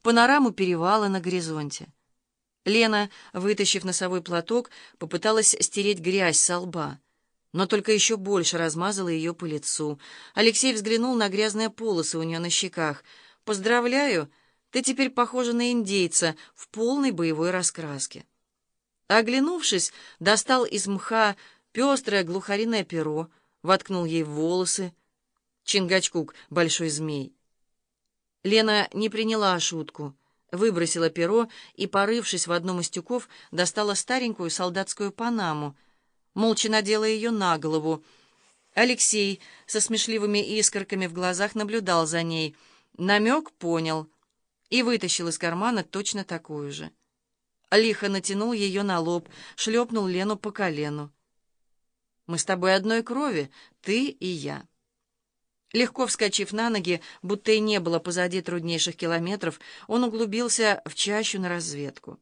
панораму перевала на горизонте. Лена, вытащив носовой платок, попыталась стереть грязь со лба, но только еще больше размазала ее по лицу. Алексей взглянул на грязные полосы у нее на щеках. «Поздравляю, ты теперь похожа на индейца в полной боевой раскраске». Оглянувшись, достал из мха пестрое глухариное перо, воткнул ей в волосы. Чингачкук, большой змей. Лена не приняла шутку, выбросила перо и, порывшись в одном из тюков, достала старенькую солдатскую панаму, молча надела ее на голову. Алексей со смешливыми искорками в глазах наблюдал за ней. Намек понял и вытащил из кармана точно такую же. Лихо натянул ее на лоб, шлепнул Лену по колену. «Мы с тобой одной крови, ты и я». Легко вскочив на ноги, будто и не было позади труднейших километров, он углубился в чащу на разведку.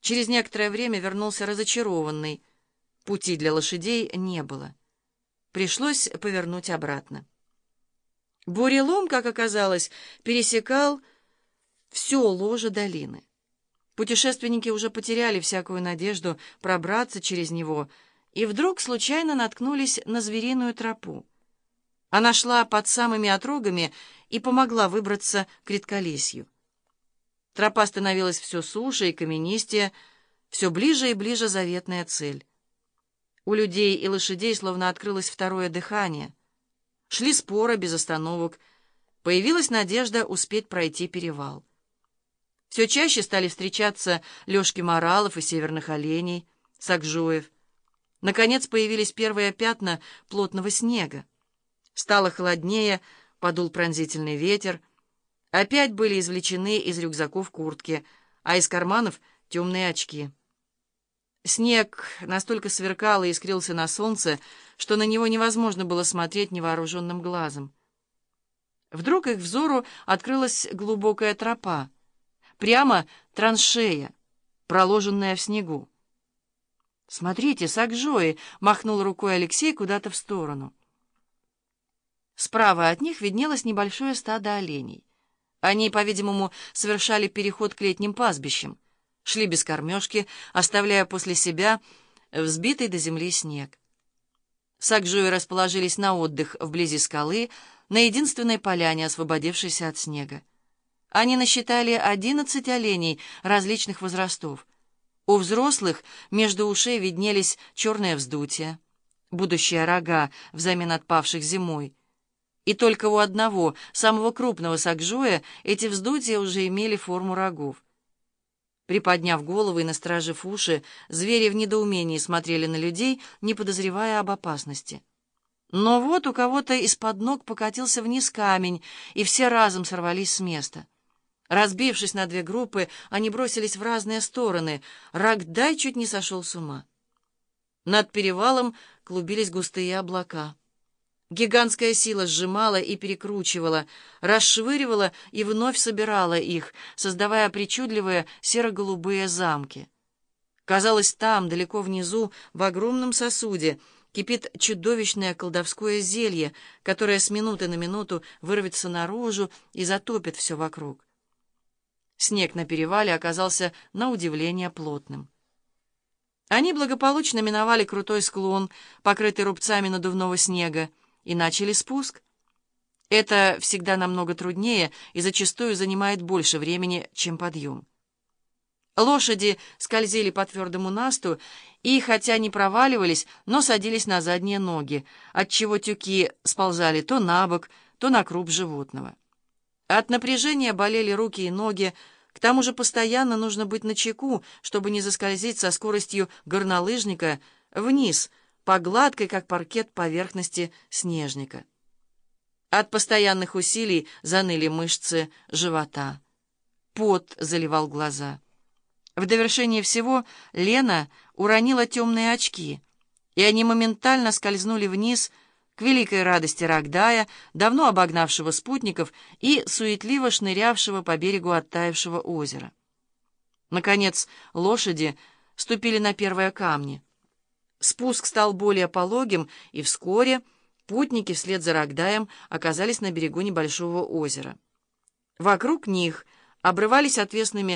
Через некоторое время вернулся разочарованный. Пути для лошадей не было. Пришлось повернуть обратно. Бурелом, как оказалось, пересекал все ложе долины. Путешественники уже потеряли всякую надежду пробраться через него и вдруг случайно наткнулись на звериную тропу. Она шла под самыми отрогами и помогла выбраться к редколесью. Тропа становилась все суше и каменистее, все ближе и ближе заветная цель. У людей и лошадей словно открылось второе дыхание. Шли споры без остановок. Появилась надежда успеть пройти перевал. Все чаще стали встречаться лёжки моралов и северных оленей, сакжоев. Наконец появились первые пятна плотного снега. Стало холоднее, подул пронзительный ветер. Опять были извлечены из рюкзаков куртки, а из карманов темные очки. Снег настолько сверкал и искрился на солнце, что на него невозможно было смотреть невооруженным глазом. Вдруг их взору открылась глубокая тропа, прямо траншея, проложенная в снегу. «Смотрите, Сакжои!» — махнул рукой Алексей куда-то в сторону. Справа от них виднелось небольшое стадо оленей. Они, по-видимому, совершали переход к летним пастбищам, шли без кормежки, оставляя после себя взбитый до земли снег. Сакжуи расположились на отдых вблизи скалы, на единственной поляне, освободившейся от снега. Они насчитали одиннадцать оленей различных возрастов. У взрослых между ушей виднелись черные вздутия, будущие рога взамен отпавших зимой, и только у одного, самого крупного сакжоя, эти вздутия уже имели форму рогов. Приподняв головы и насторожив уши, звери в недоумении смотрели на людей, не подозревая об опасности. Но вот у кого-то из-под ног покатился вниз камень, и все разом сорвались с места. Разбившись на две группы, они бросились в разные стороны. Рогдай чуть не сошел с ума. Над перевалом клубились густые облака. Гигантская сила сжимала и перекручивала, расшвыривала и вновь собирала их, создавая причудливые серо-голубые замки. Казалось, там, далеко внизу, в огромном сосуде, кипит чудовищное колдовское зелье, которое с минуты на минуту вырвется наружу и затопит все вокруг. Снег на перевале оказался на удивление плотным. Они благополучно миновали крутой склон, покрытый рубцами надувного снега, и начали спуск. Это всегда намного труднее и зачастую занимает больше времени, чем подъем. Лошади скользили по твердому насту и, хотя не проваливались, но садились на задние ноги, отчего тюки сползали то на бок, то на круп животного. От напряжения болели руки и ноги, к тому же постоянно нужно быть начеку, чтобы не заскользить со скоростью горнолыжника вниз — по гладкой, как паркет, поверхности снежника. От постоянных усилий заныли мышцы живота. Пот заливал глаза. В довершение всего Лена уронила темные очки, и они моментально скользнули вниз к великой радости Рогдая, давно обогнавшего спутников и суетливо шнырявшего по берегу оттаившего озера. Наконец лошади ступили на первые камни — Спуск стал более пологим, и вскоре путники вслед за Рогдаем оказались на берегу небольшого озера. Вокруг них обрывались отвесными